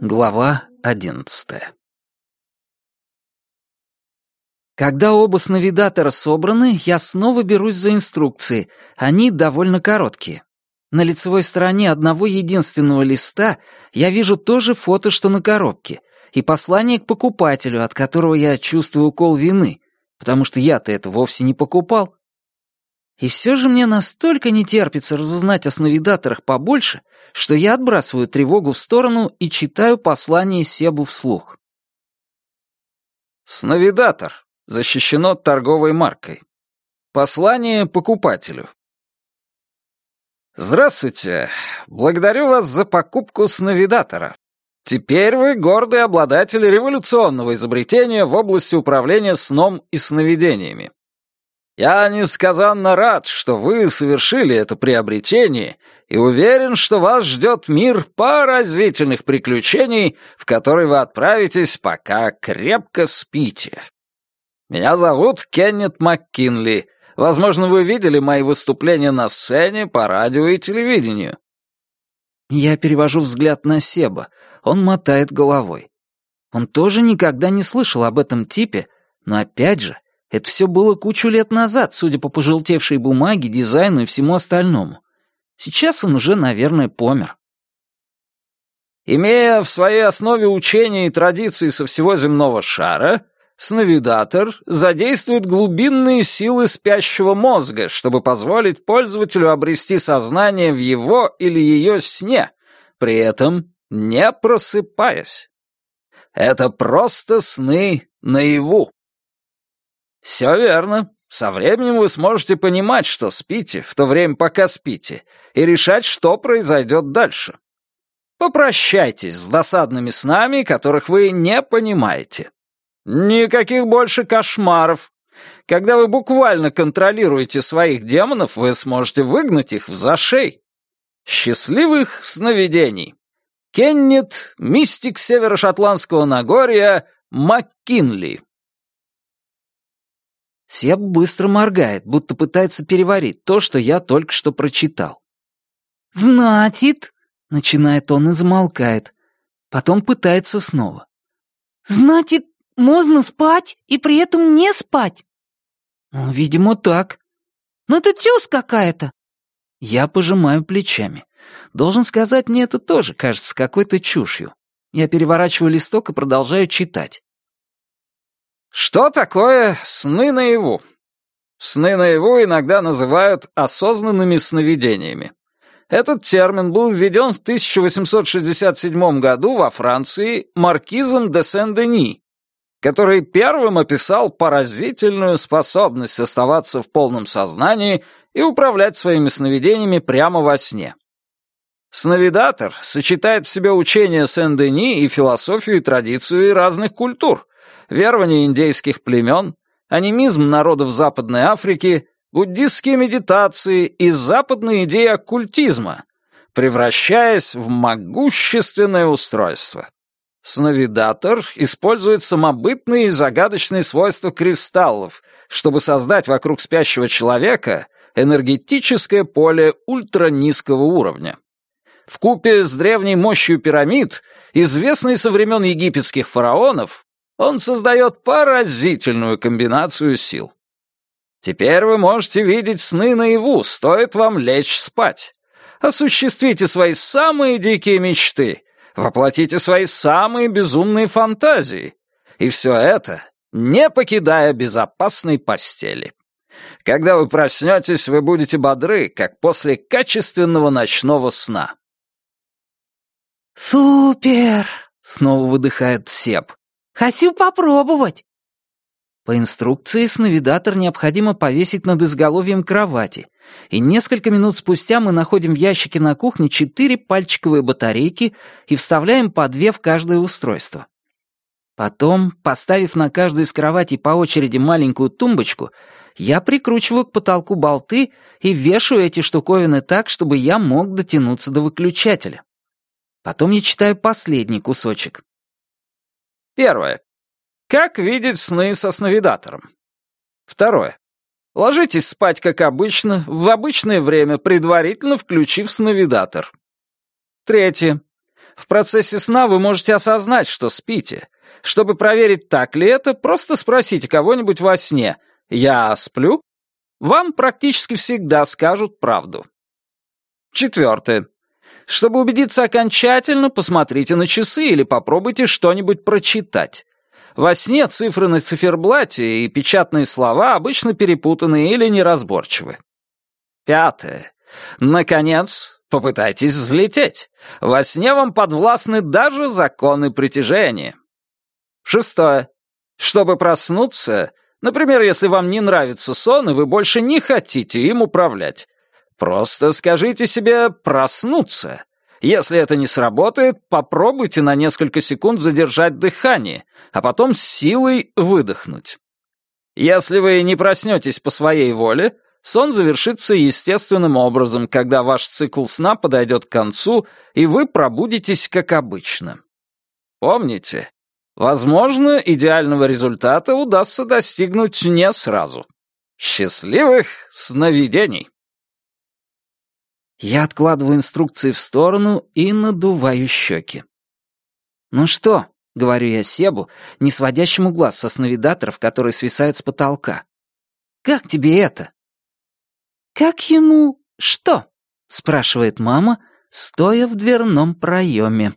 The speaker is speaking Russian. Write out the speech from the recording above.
Глава одиннадцатая Когда оба сновидатора собраны, я снова берусь за инструкции. Они довольно короткие. На лицевой стороне одного единственного листа я вижу то же фото, что на коробке, и послание к покупателю, от которого я чувствую укол вины, потому что я-то это вовсе не покупал. И все же мне настолько не терпится разузнать о сновидаторах побольше, что я отбрасываю тревогу в сторону и читаю послание Себу вслух. «Сновидатор защищено торговой маркой. Послание покупателю. Здравствуйте. Благодарю вас за покупку сновидатора. Теперь вы гордый обладатель революционного изобретения в области управления сном и сновидениями. Я несказанно рад, что вы совершили это приобретение и уверен, что вас ждет мир поразительных приключений, в который вы отправитесь, пока крепко спите. Меня зовут Кеннет МакКинли. Возможно, вы видели мои выступления на сцене, по радио и телевидению». Я перевожу взгляд на Себа. Он мотает головой. Он тоже никогда не слышал об этом типе, но опять же, это все было кучу лет назад, судя по пожелтевшей бумаге, дизайну и всему остальному. Сейчас он уже, наверное, помер. Имея в своей основе учения и традиции со всего земного шара, Сновидатор задействует глубинные силы спящего мозга, чтобы позволить пользователю обрести сознание в его или ее сне, при этом не просыпаясь. Это просто сны наяву. Все верно. Со временем вы сможете понимать, что спите, в то время пока спите, и решать, что произойдет дальше. Попрощайтесь с досадными снами, которых вы не понимаете. Никаких больше кошмаров. Когда вы буквально контролируете своих демонов, вы сможете выгнать их в зашей. Счастливых сновидений. Кеннет, мистик северо-шотландского Нагорья, МакКинли. Себ быстро моргает, будто пытается переварить то, что я только что прочитал. «Значит...» — начинает он и замолкает. Потом пытается снова. «Значит, можно спать и при этом не спать?» ну, «Видимо, так». «Но это чушь какая-то». Я пожимаю плечами. Должен сказать, мне это тоже кажется какой-то чушью. Я переворачиваю листок и продолжаю читать. Что такое сны наяву? Сны наяву иногда называют осознанными сновидениями. Этот термин был введен в 1867 году во Франции маркизом де Сен-Дени, который первым описал поразительную способность оставаться в полном сознании и управлять своими сновидениями прямо во сне. Сновидатор сочетает в себе учение Сен-Дени и философию и традицию разных культур, верования индейских племен, анимизм народов Западной Африки, буддистские медитации и западные идеи оккультизма, превращаясь в могущественное устройство. Сновидатор использует самобытные и загадочные свойства кристаллов, чтобы создать вокруг спящего человека энергетическое поле ультранизкого уровня. В купе с древней мощью пирамид, известной со времен египетских фараонов, он создает поразительную комбинацию сил. Теперь вы можете видеть сны наяву, стоит вам лечь спать. Осуществите свои самые дикие мечты, воплотите свои самые безумные фантазии. И все это, не покидая безопасной постели. Когда вы проснетесь, вы будете бодры, как после качественного ночного сна. «Супер!» — снова выдыхает Сеп. «Хочу попробовать!» По инструкции сновидатор необходимо повесить над изголовьем кровати, и несколько минут спустя мы находим в ящике на кухне четыре пальчиковые батарейки и вставляем по две в каждое устройство. Потом, поставив на каждую из кроватей по очереди маленькую тумбочку, я прикручиваю к потолку болты и вешаю эти штуковины так, чтобы я мог дотянуться до выключателя. Потом я читаю последний кусочек. Первое. Как видеть сны со сновидатором? Второе. Ложитесь спать, как обычно, в обычное время, предварительно включив сновидатор. Третье. В процессе сна вы можете осознать, что спите. Чтобы проверить, так ли это, просто спросите кого-нибудь во сне «Я сплю?» Вам практически всегда скажут правду. Четвертое. Чтобы убедиться окончательно, посмотрите на часы или попробуйте что-нибудь прочитать. Во сне цифры на циферблате и печатные слова обычно перепутаны или неразборчивы. Пятое. Наконец, попытайтесь взлететь. Во сне вам подвластны даже законы притяжения. Шестое. Чтобы проснуться, например, если вам не нравится сон и вы больше не хотите им управлять, просто скажите себе «проснуться». Если это не сработает, попробуйте на несколько секунд задержать дыхание, а потом с силой выдохнуть. Если вы не проснетесь по своей воле, сон завершится естественным образом, когда ваш цикл сна подойдет к концу, и вы пробудетесь как обычно. Помните, возможно, идеального результата удастся достигнуть не сразу. Счастливых сновидений! Я откладываю инструкции в сторону и надуваю щеки. «Ну что, — говорю я Себу, не сводящему глаз со сновидаторов, которые свисают с потолка. «Как тебе это?» «Как ему что?» — спрашивает мама, стоя в дверном проеме.